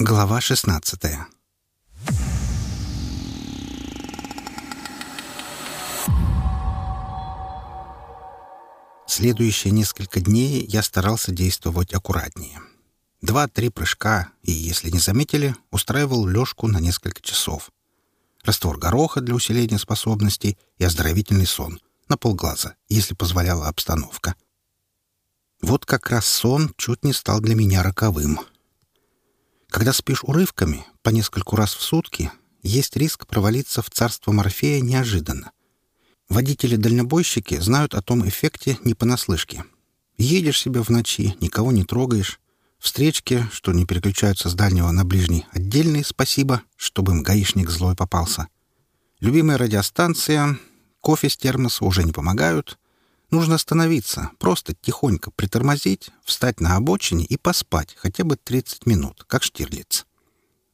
Глава 16 Следующие несколько дней я старался действовать аккуратнее. Два-три прыжка, и, если не заметили, устраивал лёжку на несколько часов. Раствор гороха для усиления способностей и оздоровительный сон на полглаза, если позволяла обстановка. Вот как раз сон чуть не стал для меня роковым — когда спишь урывками, по нескольку раз в сутки, есть риск провалиться в царство Морфея неожиданно. Водители-дальнобойщики знают о том эффекте не понаслышке. Едешь себе в ночи, никого не трогаешь. Встречки, что не переключаются с дальнего на ближний, отдельные спасибо, чтобы им гаишник злой попался. Любимая радиостанция, кофе с термоса уже не помогают — Нужно остановиться, просто тихонько притормозить, встать на обочине и поспать хотя бы 30 минут, как Штирлиц.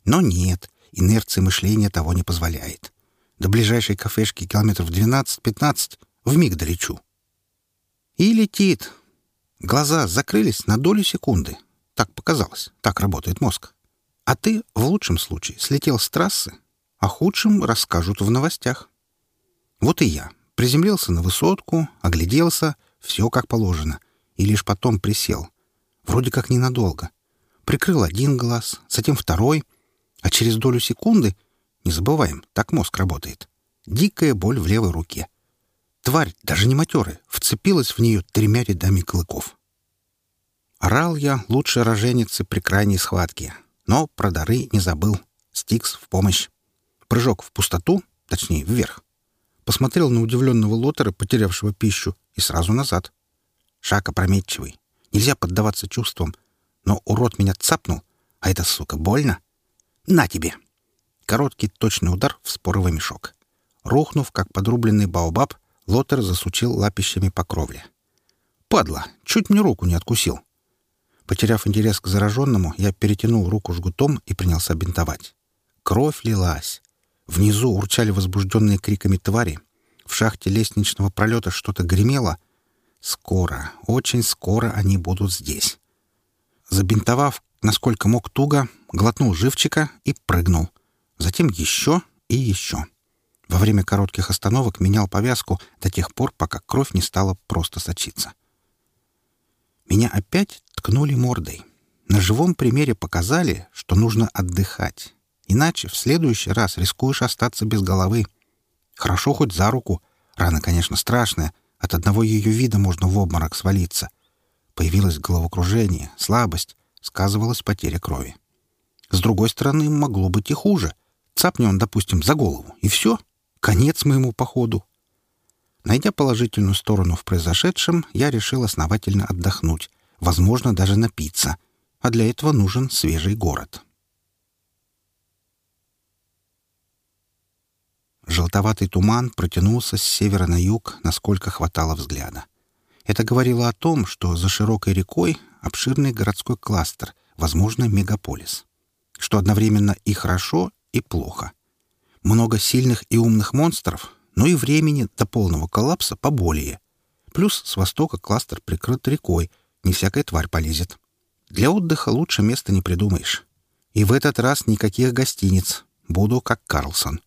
Но нет, инерция мышления того не позволяет. До ближайшей кафешки километров 12-15 вмиг долечу. И летит. Глаза закрылись на долю секунды. Так показалось, так работает мозг. А ты, в лучшем случае, слетел с трассы, о худшем расскажут в новостях. Вот и я, Приземлился на высотку, огляделся, все как положено, и лишь потом присел. Вроде как ненадолго. Прикрыл один глаз, затем второй, а через долю секунды, не забываем, так мозг работает, дикая боль в левой руке. Тварь, даже не матерая, вцепилась в нее тремя рядами клыков. Орал я лучше роженицы при крайней схватке, но про дары не забыл. Стикс в помощь. Прыжок в пустоту, точнее, вверх посмотрел на удивленного лотера, потерявшего пищу, и сразу назад. Шаг опрометчивый. Нельзя поддаваться чувствам. Но урод меня цапнул, а это, сука, больно. На тебе! Короткий точный удар в споровый мешок. Рухнув, как подрубленный баобаб, лотер засучил лапищами по кровле. Падла! Чуть мне руку не откусил. Потеряв интерес к зараженному, я перетянул руку жгутом и принялся бинтовать. Кровь лилась. Внизу урчали возбужденные криками твари. В шахте лестничного пролета что-то гремело. Скоро, очень скоро они будут здесь. Забинтовав, насколько мог туго, глотнул живчика и прыгнул. Затем еще и еще. Во время коротких остановок менял повязку до тех пор, пока кровь не стала просто сочиться. Меня опять ткнули мордой. На живом примере показали, что нужно отдыхать, Иначе в следующий раз рискуешь остаться без головы. Хорошо хоть за руку. Рана, конечно, страшная. От одного ее вида можно в обморок свалиться. Появилось головокружение, слабость, сказывалась потеря крови. С другой стороны, могло быть и хуже. Цапни он, допустим, за голову, и все. Конец моему походу. Найдя положительную сторону в произошедшем, я решил основательно отдохнуть, возможно, даже напиться. А для этого нужен свежий город. Желтоватый туман протянулся с севера на юг, насколько хватало взгляда. Это говорило о том, что за широкой рекой обширный городской кластер, возможно, мегаполис. Что одновременно и хорошо, и плохо. Много сильных и умных монстров, но и времени до полного коллапса поболее. Плюс с востока кластер прикрыт рекой, не всякая тварь полезет. Для отдыха лучше места не придумаешь. И в этот раз никаких гостиниц. Буду как Карлсон.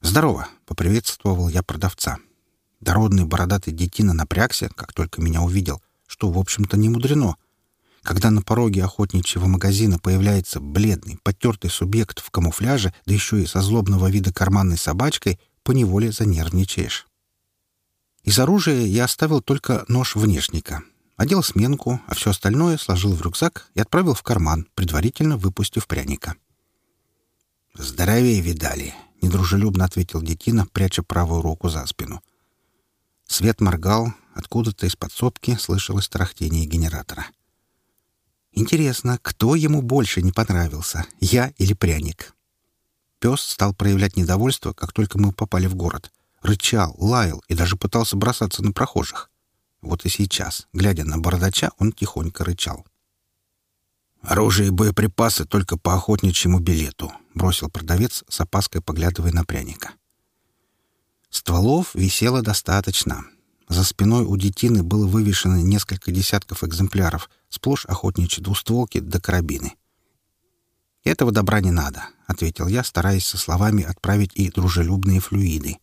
«Здорово!» — поприветствовал я продавца. Дородный бородатый детина напрягся, как только меня увидел, что, в общем-то, не мудрено. Когда на пороге охотничьего магазина появляется бледный, потертый субъект в камуфляже, да еще и со злобного вида карманной собачкой, поневоле занервничаешь. Из оружия я оставил только нож внешника. Одел сменку, а все остальное сложил в рюкзак и отправил в карман, предварительно выпустив пряника. «Здоровее видали!» — недружелюбно ответил детина, пряча правую руку за спину. Свет моргал, откуда-то из подсобки слышалось тарахтение генератора. Интересно, кто ему больше не понравился, я или пряник? Пес стал проявлять недовольство, как только мы попали в город. Рычал, лаял и даже пытался бросаться на прохожих. Вот и сейчас, глядя на бородача, он тихонько рычал. «Оружие и боеприпасы только по охотничьему билету», — бросил продавец с опаской, поглядывая на пряника. Стволов висело достаточно. За спиной у детины было вывешено несколько десятков экземпляров, сплошь охотничьи двустволки до карабины. «Этого добра не надо», — ответил я, стараясь со словами отправить и дружелюбные флюиды.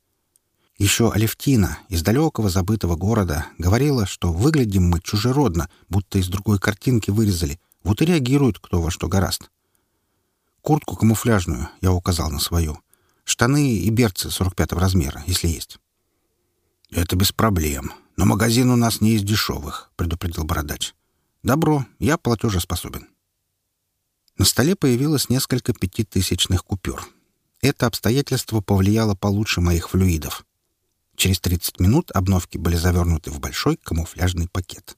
Еще Алевтина из далекого забытого города говорила, что выглядим мы чужеродно, будто из другой картинки вырезали. Вот и реагируют кто во что гораст. Куртку камуфляжную я указал на свою. Штаны и берцы 45 размера, если есть. «Это без проблем. Но магазин у нас не из дешевых», — предупредил бородач. «Добро, я платежеспособен». На столе появилось несколько пятитысячных купюр. Это обстоятельство повлияло получше моих флюидов. Через 30 минут обновки были завернуты в большой камуфляжный пакет.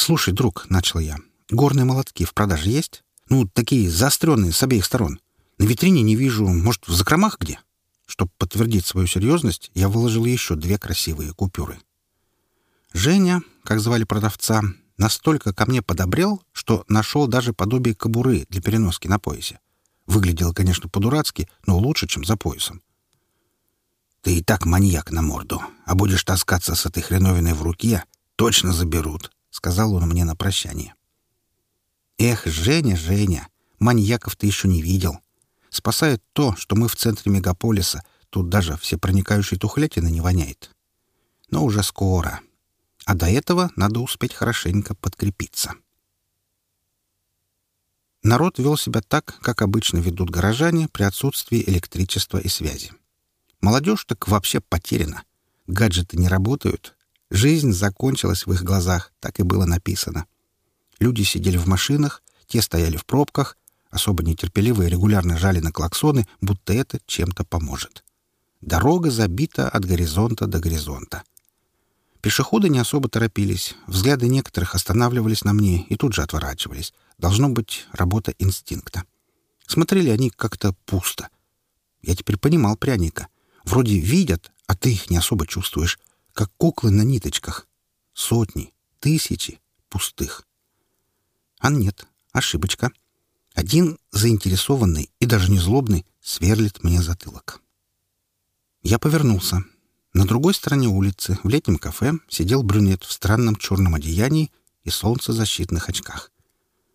«Слушай, друг», — начал я, — «горные молотки в продаже есть? Ну, такие заостренные с обеих сторон. На витрине не вижу, может, в закромах где?» Чтобы подтвердить свою серьезность, я выложил еще две красивые купюры. Женя, как звали продавца, настолько ко мне подобрел, что нашел даже подобие кобуры для переноски на поясе. Выглядело, конечно, по-дурацки, но лучше, чем за поясом. Ты и так маньяк на морду, а будешь таскаться с этой хреновиной в руке, точно заберут», — сказал он мне на прощание. «Эх, Женя, Женя, маньяков ты еще не видел. Спасает то, что мы в центре мегаполиса, тут даже все проникающие тухлятины не воняет. Но уже скоро. А до этого надо успеть хорошенько подкрепиться». Народ вел себя так, как обычно ведут горожане при отсутствии электричества и связи. Молодежь так вообще потеряна. Гаджеты не работают. Жизнь закончилась в их глазах, так и было написано. Люди сидели в машинах, те стояли в пробках, особо нетерпеливые регулярно жали на клаксоны, будто это чем-то поможет. Дорога забита от горизонта до горизонта. Пешеходы не особо торопились. Взгляды некоторых останавливались на мне и тут же отворачивались. Должно быть, работа инстинкта. Смотрели они как-то пусто. Я теперь понимал пряника — Вроде видят, а ты их не особо чувствуешь, как куклы на ниточках. Сотни, тысячи пустых. А нет, ошибочка. Один заинтересованный и даже не злобный сверлит мне затылок. Я повернулся. На другой стороне улицы, в летнем кафе, сидел брюнет в странном черном одеянии и солнцезащитных очках.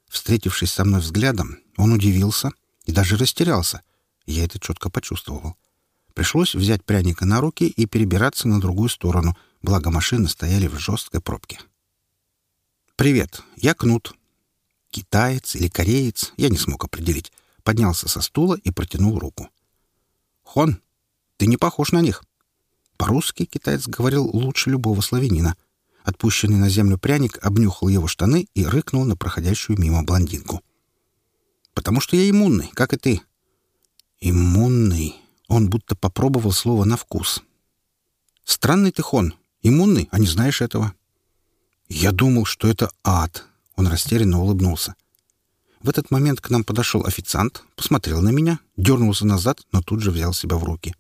Встретившись со мной взглядом, он удивился и даже растерялся. Я это четко почувствовал. Пришлось взять пряника на руки и перебираться на другую сторону, благо машины стояли в жесткой пробке. «Привет, я Кнут». Китаец или кореец, я не смог определить, поднялся со стула и протянул руку. «Хон, ты не похож на них». По-русски китаец говорил лучше любого славянина. Отпущенный на землю пряник обнюхал его штаны и рыкнул на проходящую мимо блондинку. «Потому что я иммунный, как и ты». «Иммунный», он будто попробовал слово на вкус. «Странный ты, Хон. Иммунный, а не знаешь этого». «Я думал, что это ад», — он растерянно улыбнулся. В этот момент к нам подошел официант, посмотрел на меня, дернулся назад, но тут же взял себя в руки.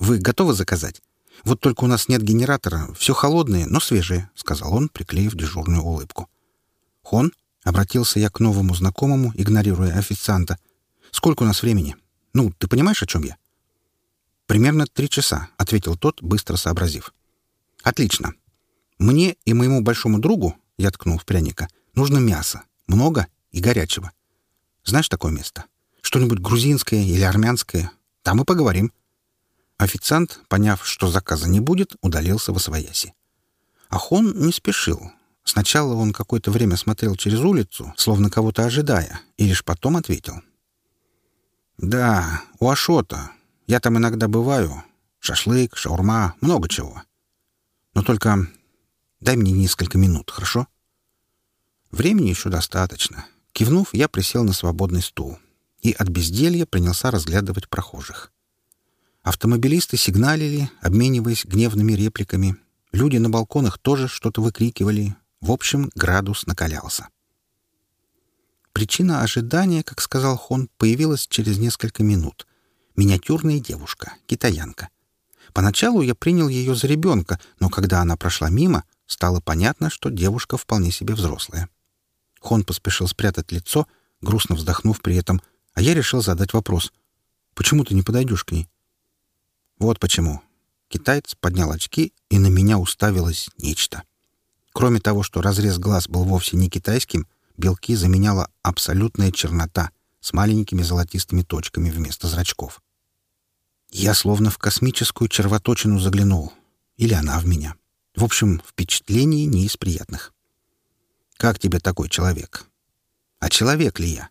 «Вы готовы заказать? Вот только у нас нет генератора, все холодное, но свежее», — сказал он, приклеив дежурную улыбку. «Хон?» — обратился я к новому знакомому, игнорируя официанта. «Сколько у нас времени?» Ну, ты понимаешь, о чем я?» «Примерно три часа», — ответил тот, быстро сообразив. «Отлично. Мне и моему большому другу, — я ткнул в пряника, — нужно мясо. Много и горячего. Знаешь такое место? Что-нибудь грузинское или армянское? Там и поговорим». Официант, поняв, что заказа не будет, удалился во свояси. Ахон не спешил. Сначала он какое-то время смотрел через улицу, словно кого-то ожидая, и лишь потом ответил. «Да, у Ашота. Я там иногда бываю. Шашлык, шаурма, много чего. Но только дай мне несколько минут, хорошо?» Времени еще достаточно. Кивнув, я присел на свободный стул и от безделья принялся разглядывать прохожих. Автомобилисты сигналили, обмениваясь гневными репликами. Люди на балконах тоже что-то выкрикивали. В общем, градус накалялся. Причина ожидания, как сказал Хон, появилась через несколько минут. Миниатюрная девушка, китаянка. Поначалу я принял ее за ребенка, но когда она прошла мимо, стало понятно, что девушка вполне себе взрослая. Хон поспешил спрятать лицо, грустно вздохнув при этом, а я решил задать вопрос. «Почему ты не подойдешь к ней?» «Вот почему». Китаец поднял очки, и на меня уставилось нечто. Кроме того, что разрез глаз был вовсе не китайским — белки заменяла абсолютная чернота с маленькими золотистыми точками вместо зрачков. Я словно в космическую червоточину заглянул. Или она в меня. В общем, впечатление не из приятных. «Как тебе такой человек?» «А человек ли я?»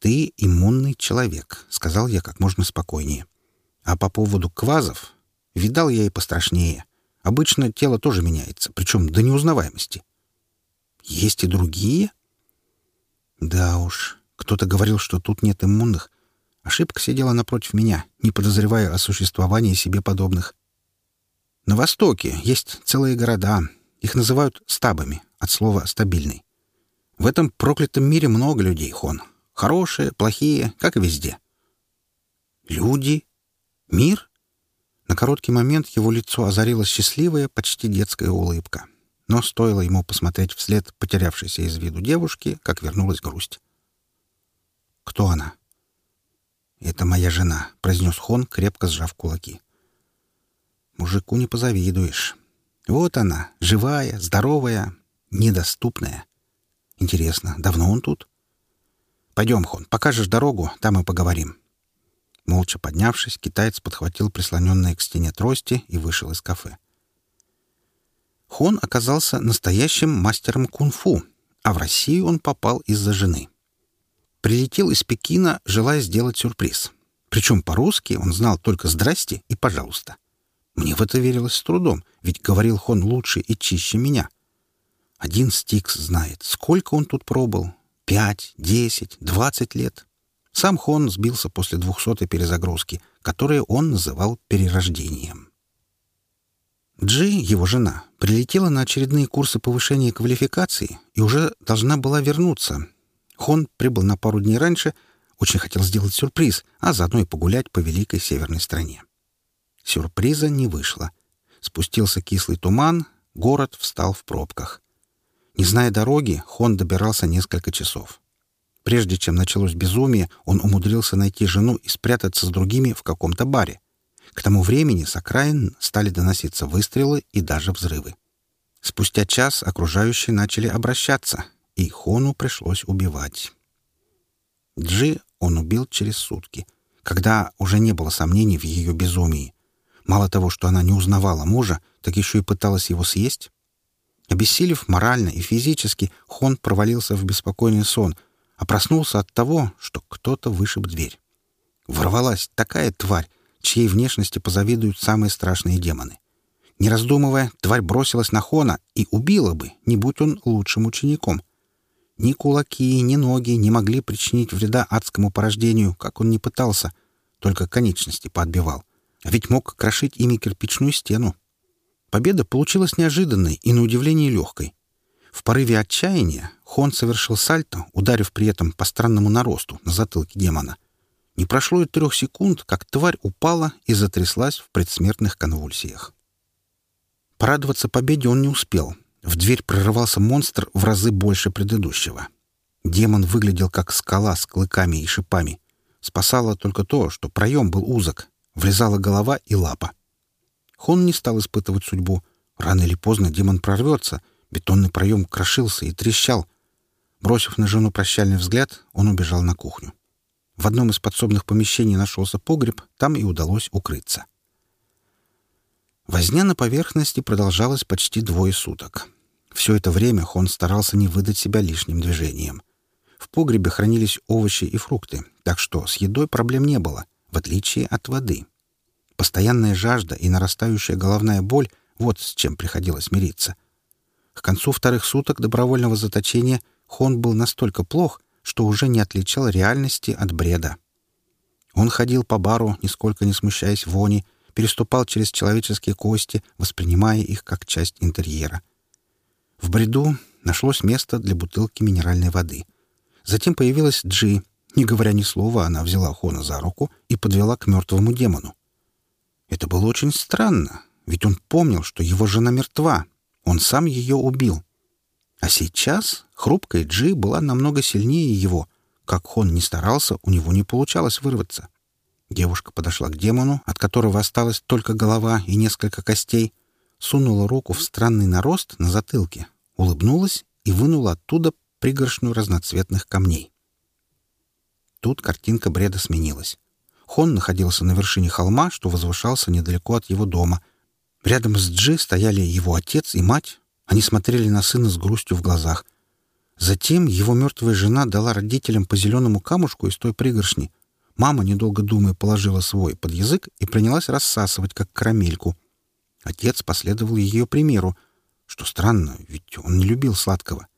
«Ты иммунный человек», — сказал я как можно спокойнее. «А по поводу квазов, видал я и пострашнее. Обычно тело тоже меняется, причем до неузнаваемости». «Есть и другие?» «Да уж, кто-то говорил, что тут нет иммунных. Ошибка сидела напротив меня, не подозревая о существовании себе подобных. На Востоке есть целые города. Их называют стабами, от слова «стабильный». В этом проклятом мире много людей, Хон. Хорошие, плохие, как и везде. Люди? Мир? На короткий момент его лицо озарила счастливая, почти детская улыбка. Но стоило ему посмотреть вслед потерявшейся из виду девушки, как вернулась грусть. «Кто она?» «Это моя жена», — произнес Хон, крепко сжав кулаки. «Мужику не позавидуешь. Вот она, живая, здоровая, недоступная. Интересно, давно он тут?» «Пойдем, Хон, покажешь дорогу, там и поговорим». Молча поднявшись, китаец подхватил прислоненные к стене трости и вышел из кафе. Хон оказался настоящим мастером кунг-фу, а в Россию он попал из-за жены. Прилетел из Пекина, желая сделать сюрприз. Причем по-русски он знал только «здрасте» и «пожалуйста». Мне в это верилось с трудом, ведь говорил Хон лучше и чище меня. Один Стикс знает, сколько он тут пробыл. Пять, десять, двадцать лет. Сам Хон сбился после двухсотой перезагрузки, которую он называл перерождением. Джи, его жена, прилетела на очередные курсы повышения квалификации и уже должна была вернуться, Хон прибыл на пару дней раньше, очень хотел сделать сюрприз, а заодно и погулять по великой северной стране. Сюрприза не вышло. Спустился кислый туман, город встал в пробках. Не зная дороги, Хон добирался несколько часов. Прежде чем началось безумие, он умудрился найти жену и спрятаться с другими в каком-то баре. К тому времени с окраин стали доноситься выстрелы и даже взрывы. Спустя час окружающие начали обращаться — и Хону пришлось убивать. Джи он убил через сутки, когда уже не было сомнений в ее безумии. Мало того, что она не узнавала мужа, так еще и пыталась его съесть. Обессилев морально и физически, Хон провалился в беспокойный сон, а проснулся от того, что кто-то вышиб дверь. Ворвалась такая тварь, чьей внешности позавидуют самые страшные демоны. Не раздумывая, тварь бросилась на Хона и убила бы, не будь он лучшим учеником. Ни кулаки, ни ноги не могли причинить вреда адскому порождению, как он не пытался, только конечности подбивал. А ведь мог крошить ими кирпичную стену. Победа получилась неожиданной и, на удивление, легкой. В порыве отчаяния Хон совершил сальто, ударив при этом по странному наросту на затылке демона. Не прошло и трех секунд, как тварь упала и затряслась в предсмертных конвульсиях. Порадоваться победе он не успел — в дверь прорывался монстр в разы больше предыдущего. Демон выглядел как скала с клыками и шипами. Спасало только то, что проем был узок, влезала голова и лапа. Хон не стал испытывать судьбу. Рано или поздно демон прорвется. Бетонный проем крошился и трещал. Бросив на жену прощальный взгляд, он убежал на кухню. В одном из подсобных помещений нашелся погреб, там и удалось укрыться. Возня на поверхности продолжалась почти двое суток. Все это время Хон старался не выдать себя лишним движением. В погребе хранились овощи и фрукты, так что с едой проблем не было, в отличие от воды. Постоянная жажда и нарастающая головная боль — вот с чем приходилось мириться. К концу вторых суток добровольного заточения Хон был настолько плох, что уже не отличал реальности от бреда. Он ходил по бару, нисколько не смущаясь вони, переступал через человеческие кости, воспринимая их как часть интерьера. В бреду нашлось место для бутылки минеральной воды. Затем появилась Джи. Не говоря ни слова, она взяла Хона за руку и подвела к мертвому демону. Это было очень странно, ведь он помнил, что его жена мертва. Он сам ее убил. А сейчас хрупкая Джи была намного сильнее его. Как Хон не старался, у него не получалось вырваться. — Девушка подошла к демону, от которого осталась только голова и несколько костей, сунула руку в странный нарост на затылке, улыбнулась и вынула оттуда пригоршню разноцветных камней. Тут картинка бреда сменилась. Хон находился на вершине холма, что возвышался недалеко от его дома. Рядом с Джи стояли его отец и мать. Они смотрели на сына с грустью в глазах. Затем его мертвая жена дала родителям по зеленому камушку из той пригоршни. Мама, недолго думая, положила свой под язык и принялась рассасывать, как карамельку. Отец последовал ее примеру, что странно, ведь он не любил сладкого.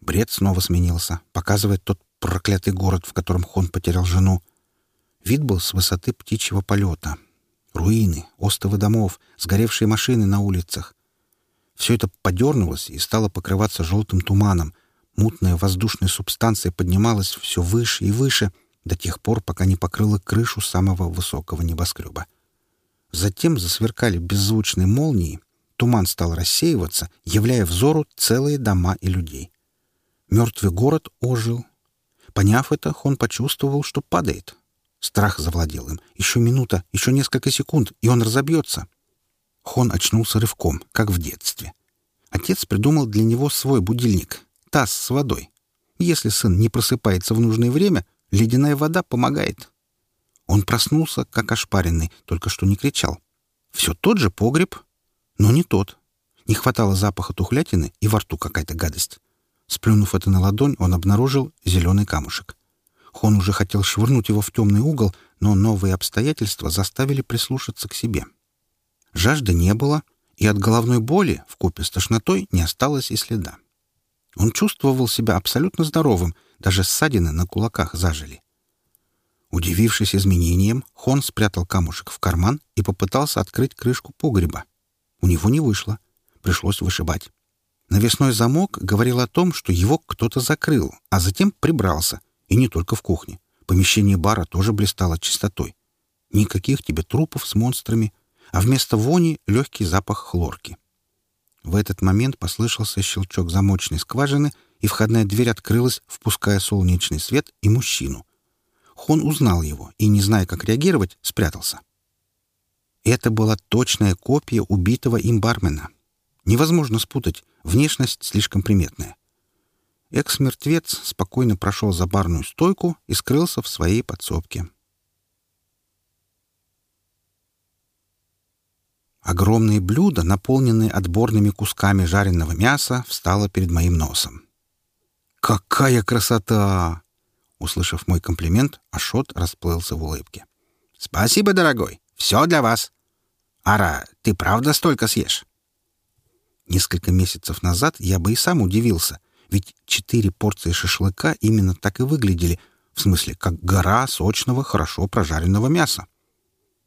Бред снова сменился, показывая тот проклятый город, в котором Хон потерял жену. Вид был с высоты птичьего полета. Руины, остовы домов, сгоревшие машины на улицах. Все это подернулось и стало покрываться желтым туманом. Мутная воздушная субстанция поднималась все выше и выше до тех пор, пока не покрыла крышу самого высокого небоскреба. Затем засверкали беззвучные молнии, туман стал рассеиваться, являя взору целые дома и людей. Мертвый город ожил. Поняв это, он почувствовал, что падает. Страх завладел им. Еще минута, еще несколько секунд, и он разобьется. Хон очнулся рывком, как в детстве. Отец придумал для него свой будильник — таз с водой. Если сын не просыпается в нужное время, ледяная вода помогает. Он проснулся, как ошпаренный, только что не кричал. Все тот же погреб, но не тот. Не хватало запаха тухлятины и во рту какая-то гадость. Сплюнув это на ладонь, он обнаружил зеленый камушек. Хон уже хотел швырнуть его в темный угол, но новые обстоятельства заставили прислушаться к себе. Жажды не было, и от головной боли в купе с тошнотой не осталось и следа. Он чувствовал себя абсолютно здоровым, даже ссадины на кулаках зажили. Удивившись изменениям, Хон спрятал камушек в карман и попытался открыть крышку погреба. У него не вышло. Пришлось вышибать. Навесной замок говорил о том, что его кто-то закрыл, а затем прибрался. И не только в кухне. Помещение бара тоже блистало чистотой. Никаких тебе трупов с монстрами, а вместо вони — легкий запах хлорки. В этот момент послышался щелчок замочной скважины, и входная дверь открылась, впуская солнечный свет и мужчину. Хон узнал его и, не зная, как реагировать, спрятался. Это была точная копия убитого им бармена. Невозможно спутать, Внешность слишком приметная. Экс-мертвец спокойно прошел за барную стойку и скрылся в своей подсобке. Огромное блюдо, наполненное отборными кусками жареного мяса, встало перед моим носом. «Какая красота!» Услышав мой комплимент, Ашот расплылся в улыбке. «Спасибо, дорогой! Все для вас! Ара, ты правда столько съешь?» Несколько месяцев назад я бы и сам удивился, ведь четыре порции шашлыка именно так и выглядели, в смысле, как гора сочного, хорошо прожаренного мяса.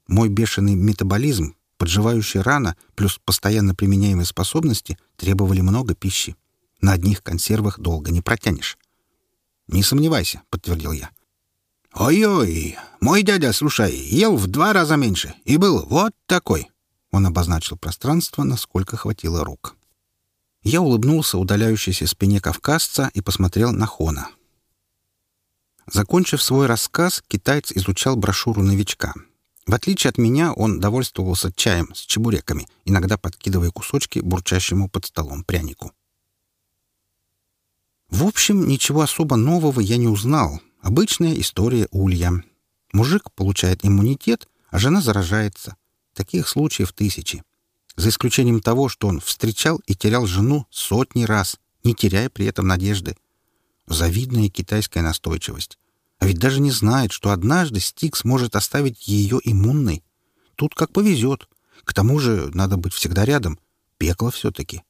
Мой бешеный метаболизм, подживающая рана плюс постоянно применяемые способности требовали много пищи. На одних консервах долго не протянешь. «Не сомневайся», — подтвердил я. «Ой-ой, мой дядя, слушай, ел в два раза меньше и был вот такой. Он обозначил пространство, насколько хватило рук. Я улыбнулся удаляющейся спине кавказца и посмотрел на Хона. Закончив свой рассказ, китаец изучал брошюру новичка. В отличие от меня, он довольствовался чаем с чебуреками, иногда подкидывая кусочки бурчащему под столом прянику. В общем, ничего особо нового я не узнал. Обычная история улья. Мужик получает иммунитет, а жена заражается. Таких случаев тысячи. За исключением того, что он встречал и терял жену сотни раз, не теряя при этом надежды. Завидная китайская настойчивость. А ведь даже не знает, что однажды Стик сможет оставить ее иммунной. Тут как повезет. К тому же надо быть всегда рядом. Пекло все-таки.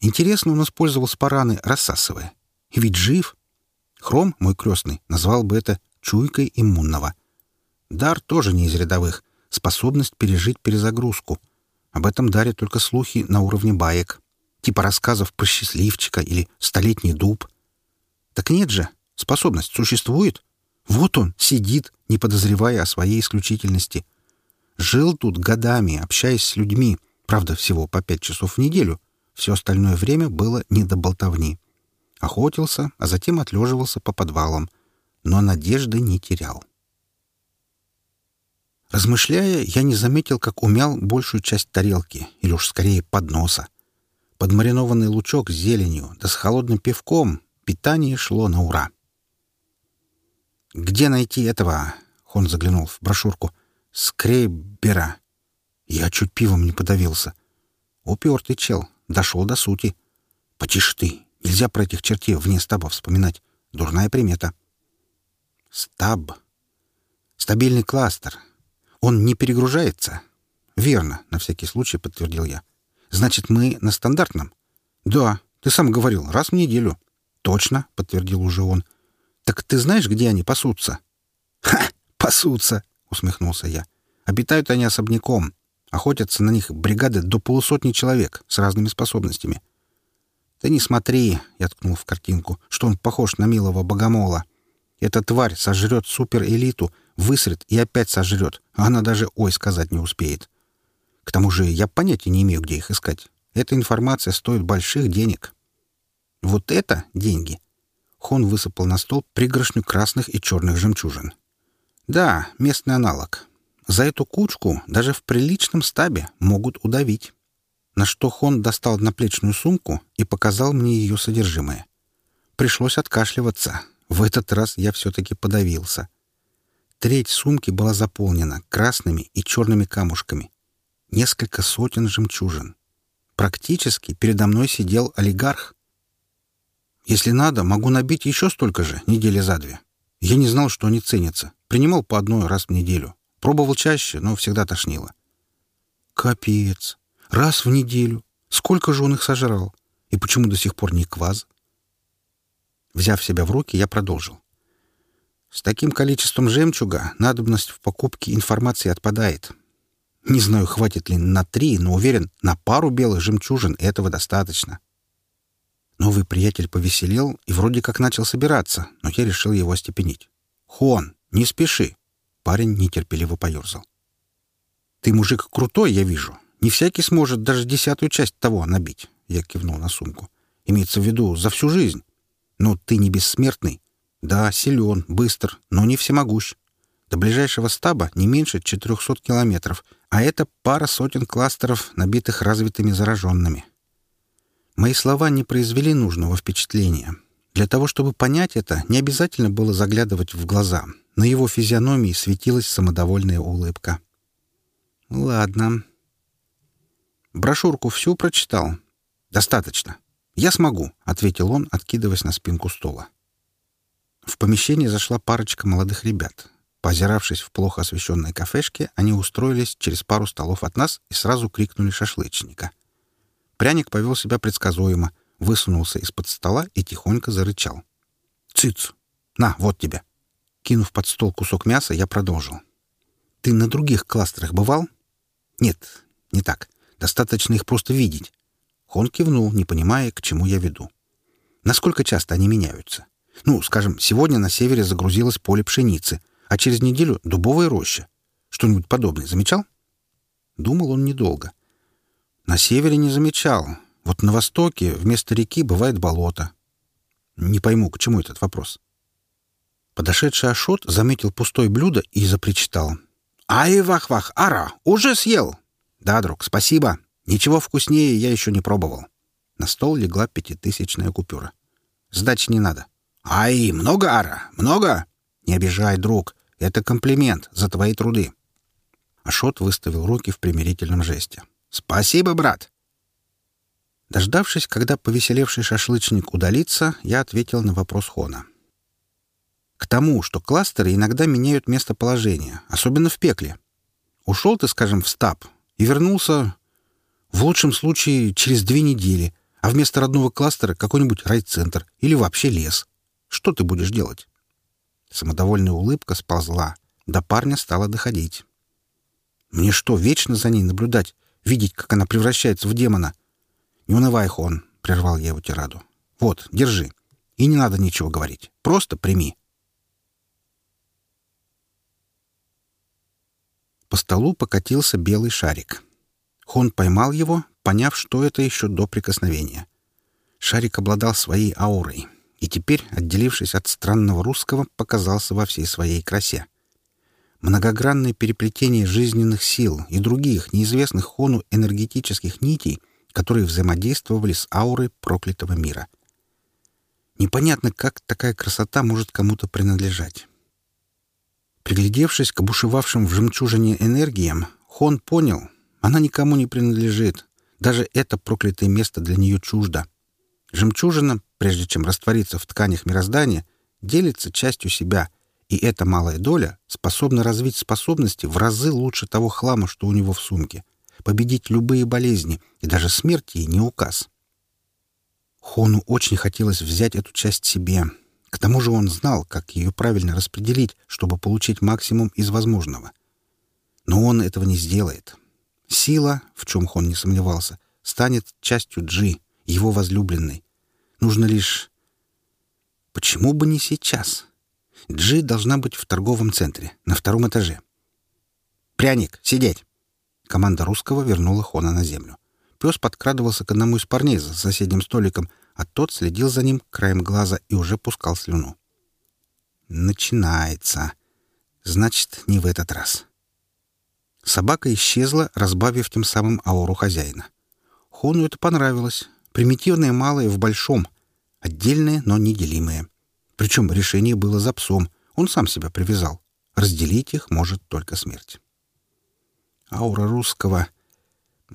Интересно он использовал спараны, рассасывая. И ведь жив. Хром, мой крестный, назвал бы это чуйкой иммунного. Дар тоже не из рядовых способность пережить перезагрузку. Об этом дарят только слухи на уровне баек, типа рассказов про счастливчика или столетний дуб. Так нет же, способность существует. Вот он сидит, не подозревая о своей исключительности. Жил тут годами, общаясь с людьми, правда, всего по пять часов в неделю. Все остальное время было не до болтовни. Охотился, а затем отлеживался по подвалам, но надежды не терял. Размышляя, я не заметил, как умял большую часть тарелки, или уж скорее подноса. Подмаринованный лучок с зеленью, да с холодным пивком питание шло на ура. «Где найти этого?» — Хон заглянул в брошюрку. «Скребера». Я чуть пивом не подавился. Упертый чел. Дошел до сути. «Потише ты. Нельзя про этих чертей вне стаба вспоминать. Дурная примета». «Стаб. Стабильный кластер. Он не перегружается?» «Верно», — на всякий случай подтвердил я. «Значит, мы на стандартном?» «Да, ты сам говорил, раз в неделю». «Точно», — подтвердил уже он. «Так ты знаешь, где они пасутся?» «Ха! Пасутся!» — усмехнулся я. «Обитают они особняком. Охотятся на них бригады до полусотни человек с разными способностями. «Ты не смотри», — я ткнул в картинку, — «что он похож на милого богомола. Эта тварь сожрет суперэлиту, высрет и опять сожрет, а она даже «ой» сказать не успеет. К тому же я понятия не имею, где их искать. Эта информация стоит больших денег». «Вот это деньги!» Хон высыпал на стол пригоршню красных и черных жемчужин. «Да, местный аналог. За эту кучку даже в приличном стабе могут удавить. На что Хон достал наплечную сумку и показал мне ее содержимое. Пришлось откашливаться. В этот раз я все-таки подавился. Треть сумки была заполнена красными и черными камушками. Несколько сотен жемчужин. Практически передо мной сидел олигарх. Если надо, могу набить еще столько же, недели за две. Я не знал, что они ценятся. Принимал по одной раз в неделю. Пробовал чаще, но всегда тошнило. Капец. Раз в неделю. Сколько же он их сожрал? И почему до сих пор не кваз? Взяв себя в руки, я продолжил. С таким количеством жемчуга надобность в покупке информации отпадает. Не знаю, хватит ли на три, но уверен, на пару белых жемчужин этого достаточно. Новый приятель повеселел и вроде как начал собираться, но я решил его остепенить. «Хон, не спеши. Парень нетерпеливо поерзал. «Ты мужик крутой, я вижу. Не всякий сможет даже десятую часть того набить», — я кивнул на сумку. «Имеется в виду за всю жизнь. Но ты не бессмертный. Да, силен, быстр, но не всемогущ. До ближайшего стаба не меньше 400 километров, а это пара сотен кластеров, набитых развитыми зараженными. Мои слова не произвели нужного впечатления. Для того, чтобы понять это, не обязательно было заглядывать в глаза. На его физиономии светилась самодовольная улыбка. «Ладно. Брошюрку всю прочитал. Достаточно. Я смогу», — ответил он, откидываясь на спинку стула. В помещение зашла парочка молодых ребят. Позиравшись в плохо освещенной кафешке, они устроились через пару столов от нас и сразу крикнули шашлычника. Пряник повел себя предсказуемо, высунулся из-под стола и тихонько зарычал. «Цыц! На, вот тебе!» Кинув под стол кусок мяса, я продолжил. «Ты на других кластерах бывал?» «Нет, не так. Достаточно их просто видеть». Хон кивнул, не понимая, к чему я веду. «Насколько часто они меняются? Ну, скажем, сегодня на севере загрузилось поле пшеницы, а через неделю — дубовая роща. Что-нибудь подобное замечал?» Думал он недолго. «На севере не замечал. Вот на востоке вместо реки бывает болото». «Не пойму, к чему этот вопрос?» Подошедший Ашот заметил пустое блюдо и запричитал. «Ай, вах-вах, ара, уже съел!» «Да, друг, спасибо. Ничего вкуснее я еще не пробовал». На стол легла пятитысячная купюра. «Сдачи не надо». «Ай, много, ара, много?» «Не обижай, друг. Это комплимент за твои труды». Ашот выставил руки в примирительном жесте. «Спасибо, брат!» Дождавшись, когда повеселевший шашлычник удалится, я ответил на вопрос Хона. К тому, что кластеры иногда меняют местоположение, особенно в пекле. Ушел ты, скажем, в стаб и вернулся, в лучшем случае, через две недели, а вместо родного кластера какой-нибудь райцентр или вообще лес. Что ты будешь делать? Самодовольная улыбка сползла. До парня стало доходить. Мне что, вечно за ней наблюдать, видеть, как она превращается в демона? Не унывай, Хон, — прервал я его тираду. Вот, держи. И не надо ничего говорить. Просто прими. По столу покатился белый шарик. Хон поймал его, поняв, что это еще до прикосновения. Шарик обладал своей аурой и теперь, отделившись от странного русского, показался во всей своей красе. Многогранное переплетение жизненных сил и других неизвестных Хону энергетических нитей которые взаимодействовали с аурой проклятого мира. Непонятно, как такая красота может кому-то принадлежать. Приглядевшись к бушевавшим в жемчужине энергиям, Хон понял, она никому не принадлежит. Даже это проклятое место для нее чуждо. Жемчужина, прежде чем раствориться в тканях мироздания, делится частью себя, и эта малая доля способна развить способности в разы лучше того хлама, что у него в сумке, победить любые болезни, и даже смерть ей не указ. Хону очень хотелось взять эту часть себе. К тому же он знал, как ее правильно распределить, чтобы получить максимум из возможного. Но он этого не сделает. Сила, в чем Хон не сомневался, станет частью Джи, его возлюбленной. Нужно лишь... Почему бы не сейчас? Джи должна быть в торговом центре, на втором этаже. «Пряник, сидеть!» Команда русского вернула Хона на землю. Пес подкрадывался к одному из парней за соседним столиком, а тот следил за ним краем глаза и уже пускал слюну. «Начинается. Значит, не в этот раз». Собака исчезла, разбавив тем самым ауру хозяина. Хону это понравилось. Примитивное малое в большом. Отдельное, но неделимое. Причем решение было за псом. Он сам себя привязал. Разделить их может только смерть. Аура русского...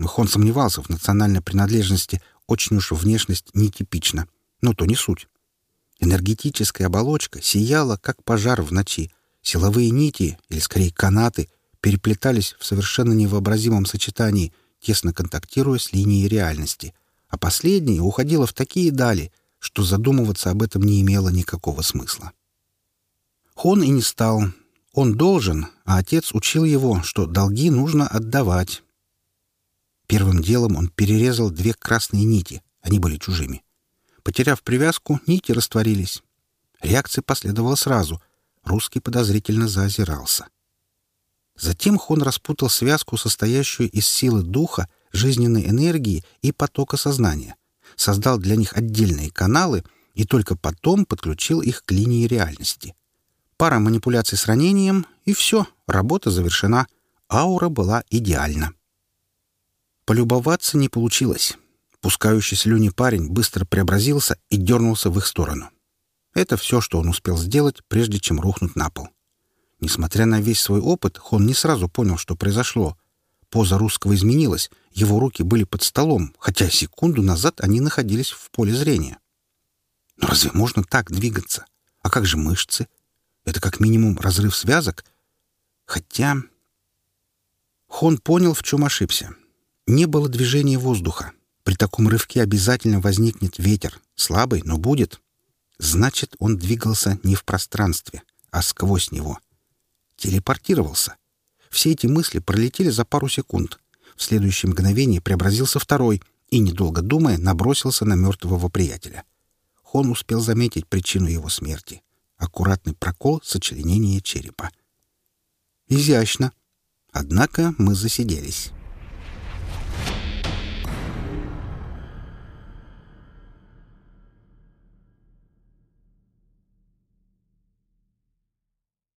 Хон сомневался в национальной принадлежности. Очень уж внешность нетипична. Но то не суть. Энергетическая оболочка сияла, как пожар в ночи. Силовые нити, или скорее канаты, переплетались в совершенно невообразимом сочетании, тесно контактируя с линией реальности. А последняя уходила в такие дали — что задумываться об этом не имело никакого смысла. Хон и не стал. Он должен, а отец учил его, что долги нужно отдавать. Первым делом он перерезал две красные нити. Они были чужими. Потеряв привязку, нити растворились. Реакция последовала сразу. Русский подозрительно заозирался. Затем Хон распутал связку, состоящую из силы духа, жизненной энергии и потока сознания создал для них отдельные каналы и только потом подключил их к линии реальности. Пара манипуляций с ранением, и все, работа завершена. Аура была идеальна. Полюбоваться не получилось. Пускающий слюни парень быстро преобразился и дернулся в их сторону. Это все, что он успел сделать, прежде чем рухнуть на пол. Несмотря на весь свой опыт, Хон не сразу понял, что произошло. Поза русского изменилась, его руки были под столом, хотя секунду назад они находились в поле зрения. Но разве можно так двигаться? А как же мышцы? Это как минимум разрыв связок. Хотя... Хон понял, в чем ошибся. Не было движения воздуха. При таком рывке обязательно возникнет ветер. Слабый, но будет. Значит, он двигался не в пространстве, а сквозь него. Телепортировался. Все эти мысли пролетели за пару секунд. В следующее мгновение преобразился второй и, недолго думая, набросился на мертвого приятеля. Хон успел заметить причину его смерти. Аккуратный прокол сочленения черепа. Изящно. Однако мы засиделись.